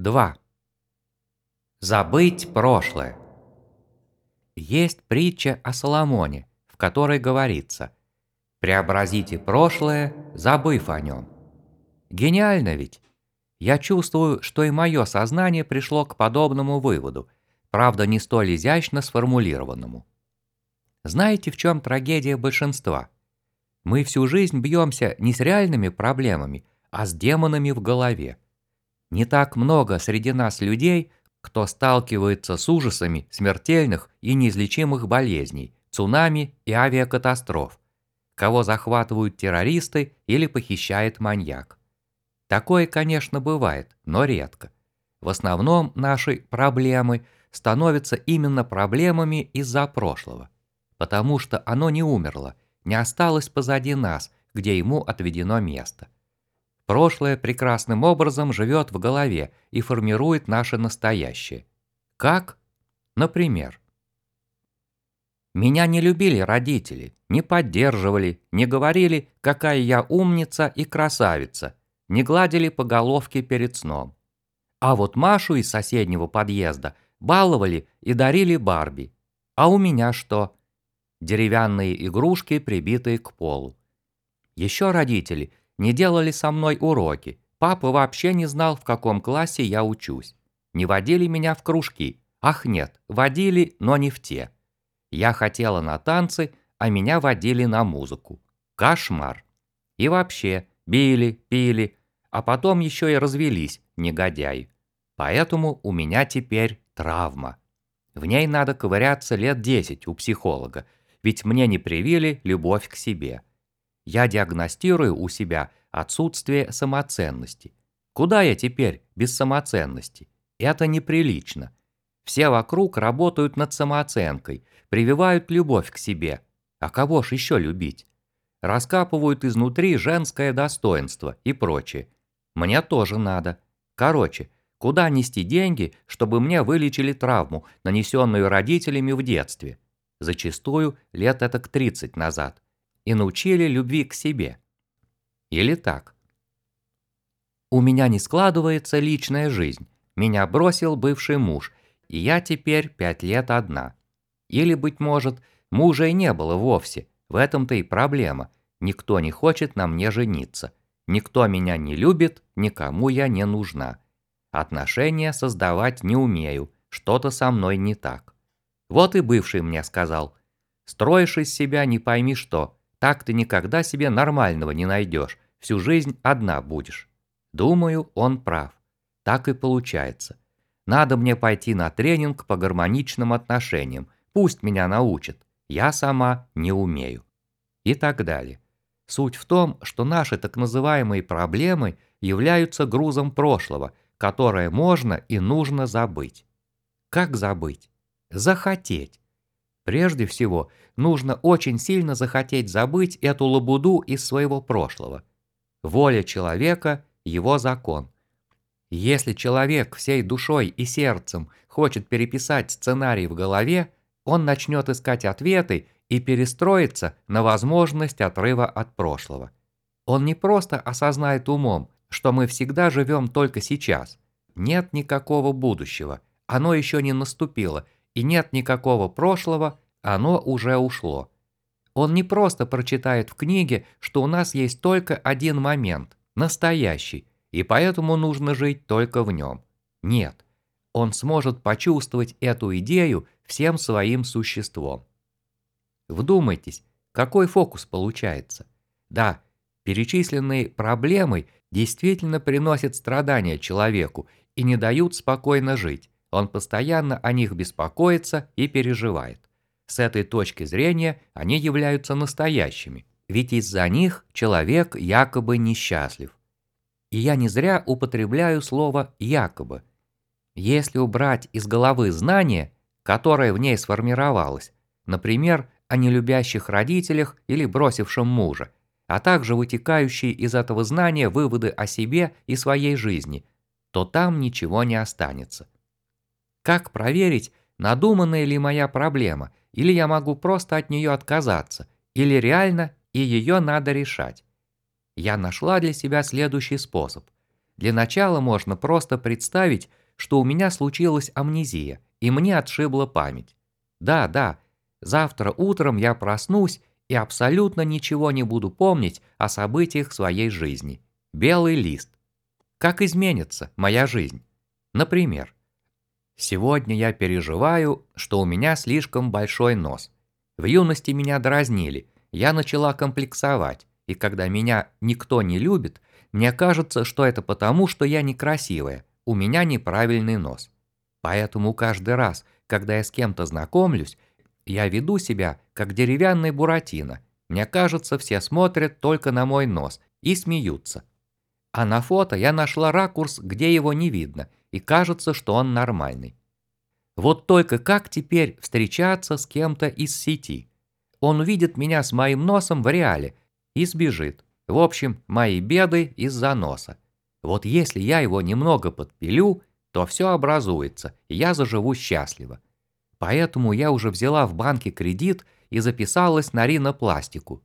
2. Забыть прошлое. Есть притча о Соломоне, в которой говорится «Преобразите прошлое, забыв о нем». Гениально ведь? Я чувствую, что и мое сознание пришло к подобному выводу, правда не столь изящно сформулированному. Знаете, в чем трагедия большинства? Мы всю жизнь бьемся не с реальными проблемами, а с демонами в голове. Не так много среди нас людей, кто сталкивается с ужасами смертельных и неизлечимых болезней, цунами и авиакатастроф, кого захватывают террористы или похищает маньяк. Такое, конечно, бывает, но редко. В основном наши проблемы становятся именно проблемами из-за прошлого, потому что оно не умерло, не осталось позади нас, где ему отведено место – Прошлое прекрасным образом живет в голове и формирует наше настоящее. Как? Например. Меня не любили родители, не поддерживали, не говорили, какая я умница и красавица, не гладили по головке перед сном. А вот Машу из соседнего подъезда баловали и дарили Барби. А у меня что? Деревянные игрушки, прибитые к полу. Еще родители не делали со мной уроки. Папа вообще не знал, в каком классе я учусь. Не водили меня в кружки. Ах нет, водили, но не в те. Я хотела на танцы, а меня водили на музыку. Кошмар. И вообще, били, пили, а потом еще и развелись, негодяи. Поэтому у меня теперь травма. В ней надо ковыряться лет десять у психолога, ведь мне не привили любовь к себе. Я диагностирую у себя отсутствие самоценности. Куда я теперь без самоценности? Это неприлично. Все вокруг работают над самооценкой, прививают любовь к себе. А кого ж еще любить? Раскапывают изнутри женское достоинство и прочее. Мне тоже надо. Короче, куда нести деньги, чтобы мне вылечили травму, нанесенную родителями в детстве? Зачастую лет это к 30 назад и научили любви к себе. Или так. У меня не складывается личная жизнь. Меня бросил бывший муж, и я теперь пять лет одна. Или, быть может, мужа и не было вовсе. В этом-то и проблема. Никто не хочет на мне жениться. Никто меня не любит, никому я не нужна. Отношения создавать не умею, что-то со мной не так. Вот и бывший мне сказал. Строишь из себя не пойми что, так ты никогда себе нормального не найдешь, всю жизнь одна будешь. Думаю, он прав. Так и получается. Надо мне пойти на тренинг по гармоничным отношениям, пусть меня научат. Я сама не умею. И так далее. Суть в том, что наши так называемые проблемы являются грузом прошлого, которое можно и нужно забыть. Как забыть? Захотеть. Прежде всего, нужно очень сильно захотеть забыть эту лабуду из своего прошлого. Воля человека – его закон. Если человек всей душой и сердцем хочет переписать сценарий в голове, он начнет искать ответы и перестроиться на возможность отрыва от прошлого. Он не просто осознает умом, что мы всегда живем только сейчас. Нет никакого будущего, оно еще не наступило – и нет никакого прошлого, оно уже ушло. Он не просто прочитает в книге, что у нас есть только один момент, настоящий, и поэтому нужно жить только в нем. Нет, он сможет почувствовать эту идею всем своим существом. Вдумайтесь, какой фокус получается. Да, перечисленные проблемы действительно приносят страдания человеку и не дают спокойно жить. Он постоянно о них беспокоится и переживает. С этой точки зрения они являются настоящими, ведь из-за них человек якобы несчастлив. И я не зря употребляю слово «якобы». Если убрать из головы знание, которое в ней сформировалось, например, о нелюбящих родителях или бросившем мужа, а также вытекающие из этого знания выводы о себе и своей жизни, то там ничего не останется. Как проверить, надуманная ли моя проблема, или я могу просто от нее отказаться, или реально и ее надо решать? Я нашла для себя следующий способ. Для начала можно просто представить, что у меня случилась амнезия, и мне отшибла память. Да, да, завтра утром я проснусь и абсолютно ничего не буду помнить о событиях своей жизни. Белый лист. Как изменится моя жизнь? Например, сегодня я переживаю, что у меня слишком большой нос. В юности меня дразнили, я начала комплексовать, и когда меня никто не любит, мне кажется, что это потому, что я некрасивая, у меня неправильный нос. Поэтому каждый раз, когда я с кем-то знакомлюсь, я веду себя как деревянный буратино. Мне кажется, все смотрят только на мой нос и смеются. А на фото я нашла ракурс, где его не видно, и кажется, что он нормальный. Вот только как теперь встречаться с кем-то из сети? Он увидит меня с моим носом в реале и сбежит. В общем, мои беды из-за носа. Вот если я его немного подпилю, то все образуется, и я заживу счастливо. Поэтому я уже взяла в банке кредит и записалась на ринопластику.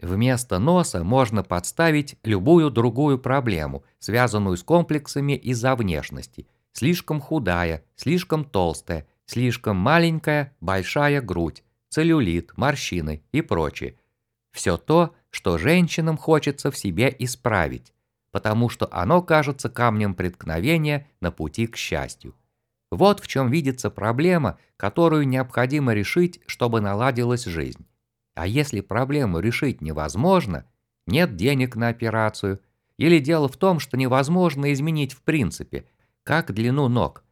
Вместо носа можно подставить любую другую проблему, связанную с комплексами из-за внешности. Слишком худая, слишком толстая, слишком маленькая, большая грудь, целлюлит, морщины и прочее. Все то, что женщинам хочется в себе исправить, потому что оно кажется камнем преткновения на пути к счастью. Вот в чем видится проблема, которую необходимо решить, чтобы наладилась жизнь. А если проблему решить невозможно, нет денег на операцию, или дело в том, что невозможно изменить в принципе, как длину ног,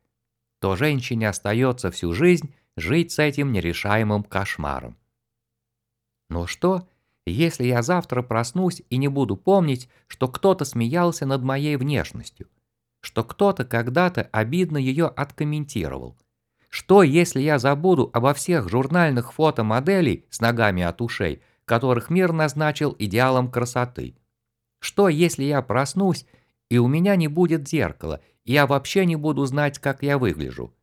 то женщине остается всю жизнь жить с этим нерешаемым кошмаром. Но что, если я завтра проснусь и не буду помнить, что кто-то смеялся над моей внешностью, что кто-то когда-то обидно ее откомментировал, что, если я забуду обо всех журнальных фотомоделей с ногами от ушей, которых мир назначил идеалом красоты? Что, если я проснусь, и у меня не будет зеркала, и я вообще не буду знать, как я выгляжу?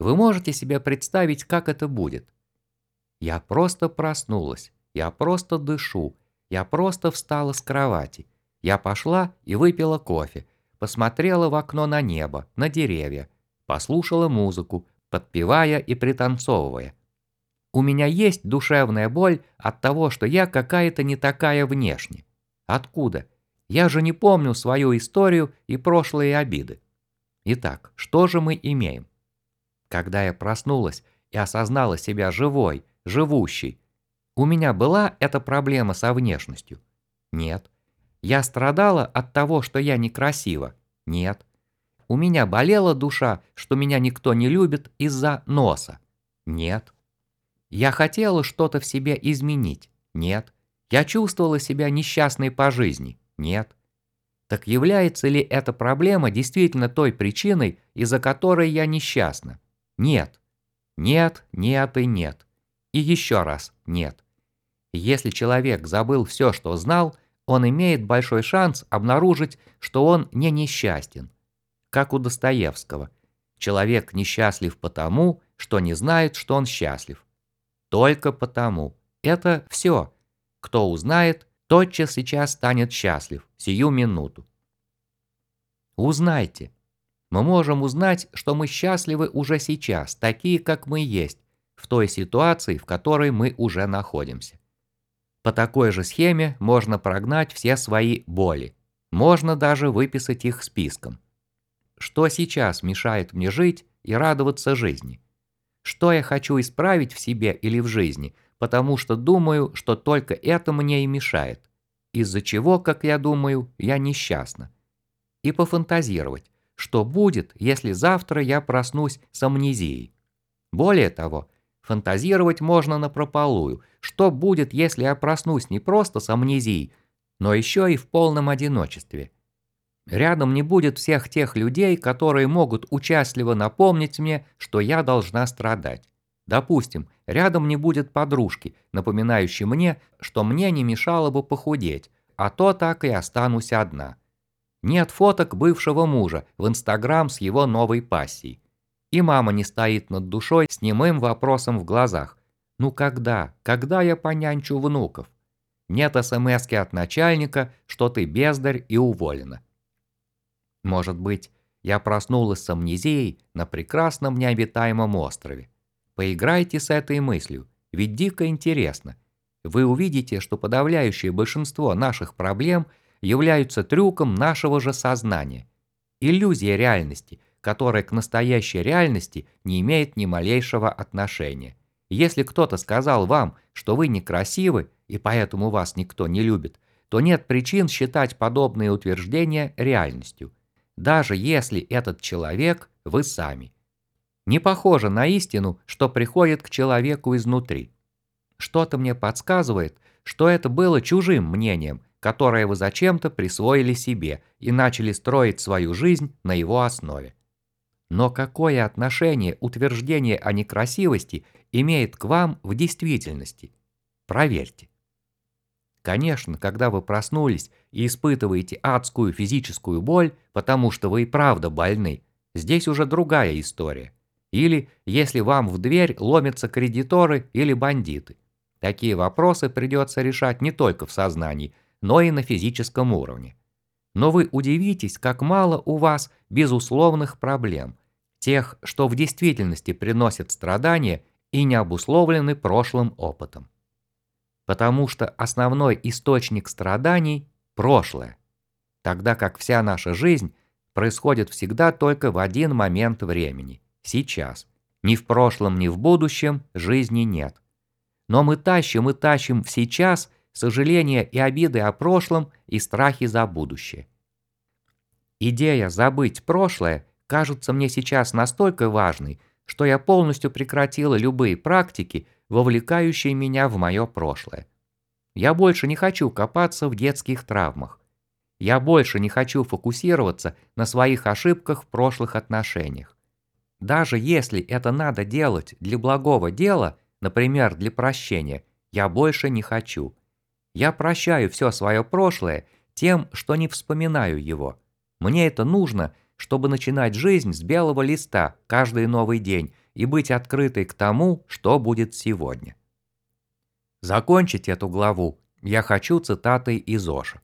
Вы можете себе представить, как это будет? Я просто проснулась, я просто дышу, я просто встала с кровати. Я пошла и выпила кофе, посмотрела в окно на небо, на деревья, послушала музыку, подпевая и пританцовывая. У меня есть душевная боль от того, что я какая-то не такая внешне. Откуда? Я же не помню свою историю и прошлые обиды. Итак, что же мы имеем? Когда я проснулась и осознала себя живой, живущей, у меня была эта проблема со внешностью? Нет. Я страдала от того, что я некрасива? Нет. У меня болела душа, что меня никто не любит из-за носа? Нет. Я хотела что-то в себе изменить? Нет. Я чувствовала себя несчастной по жизни? Нет. Так является ли эта проблема действительно той причиной, из-за которой я несчастна? Нет. Нет, нет и нет. И еще раз нет. Если человек забыл все, что знал, он имеет большой шанс обнаружить, что он не несчастен как у Достоевского. Человек несчастлив потому, что не знает, что он счастлив. Только потому. Это все. Кто узнает, тотчас сейчас станет счастлив, сию минуту. Узнайте. Мы можем узнать, что мы счастливы уже сейчас, такие, как мы есть, в той ситуации, в которой мы уже находимся. По такой же схеме можно прогнать все свои боли. Можно даже выписать их списком. Что сейчас мешает мне жить и радоваться жизни? Что я хочу исправить в себе или в жизни, потому что думаю, что только это мне и мешает? Из-за чего, как я думаю, я несчастна? И пофантазировать, что будет, если завтра я проснусь с амнезией. Более того, фантазировать можно напропалую, что будет, если я проснусь не просто с амнезией, но еще и в полном одиночестве – Рядом не будет всех тех людей, которые могут участливо напомнить мне, что я должна страдать. Допустим, рядом не будет подружки, напоминающей мне, что мне не мешало бы похудеть, а то так и останусь одна. Нет фоток бывшего мужа в Инстаграм с его новой пассией. И мама не стоит над душой с немым вопросом в глазах. Ну когда, когда я понянчу внуков? Нет смски от начальника, что ты бездарь и уволена. Может быть, я проснулась с амнезией на прекрасном необитаемом острове. Поиграйте с этой мыслью, ведь дико интересно. Вы увидите, что подавляющее большинство наших проблем являются трюком нашего же сознания. Иллюзия реальности, которая к настоящей реальности не имеет ни малейшего отношения. Если кто-то сказал вам, что вы некрасивы, и поэтому вас никто не любит, то нет причин считать подобные утверждения реальностью, даже если этот человек вы сами. Не похоже на истину, что приходит к человеку изнутри. Что-то мне подсказывает, что это было чужим мнением, которое вы зачем-то присвоили себе и начали строить свою жизнь на его основе. Но какое отношение утверждение о некрасивости имеет к вам в действительности? Проверьте. Конечно, когда вы проснулись и испытываете адскую физическую боль, потому что вы и правда больны, здесь уже другая история. Или если вам в дверь ломятся кредиторы или бандиты. Такие вопросы придется решать не только в сознании, но и на физическом уровне. Но вы удивитесь, как мало у вас безусловных проблем, тех, что в действительности приносят страдания и не обусловлены прошлым опытом. Потому что основной источник страданий – прошлое, тогда как вся наша жизнь происходит всегда только в один момент времени – сейчас. Ни в прошлом, ни в будущем жизни нет. Но мы тащим и тащим в сейчас сожаления и обиды о прошлом и страхи за будущее. Идея забыть прошлое кажется мне сейчас настолько важной, что я полностью прекратила любые практики, вовлекающие меня в мое прошлое. Я больше не хочу копаться в детских травмах. Я больше не хочу фокусироваться на своих ошибках в прошлых отношениях. Даже если это надо делать для благого дела, например, для прощения, я больше не хочу. Я прощаю все свое прошлое тем, что не вспоминаю его. Мне это нужно, чтобы начинать жизнь с белого листа каждый новый день и быть открытой к тому, что будет сегодня. Закончить эту главу я хочу цитатой из Оша.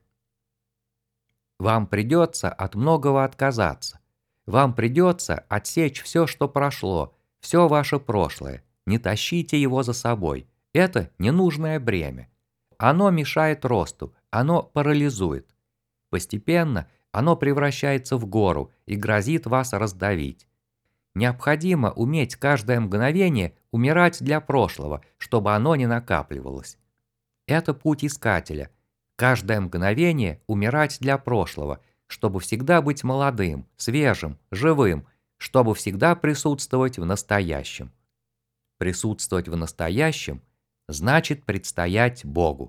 Вам придется от многого отказаться, вам придется отсечь все, что прошло, все ваше прошлое. Не тащите его за собой. Это ненужное бремя. Оно мешает росту, оно парализует. Постепенно оно превращается в гору и грозит вас раздавить. Необходимо уметь каждое мгновение умирать для прошлого, чтобы оно не накапливалось. Это путь искателя. Каждое мгновение умирать для прошлого, чтобы всегда быть молодым, свежим, живым, чтобы всегда присутствовать в настоящем. Присутствовать в настоящем значит предстоять Богу.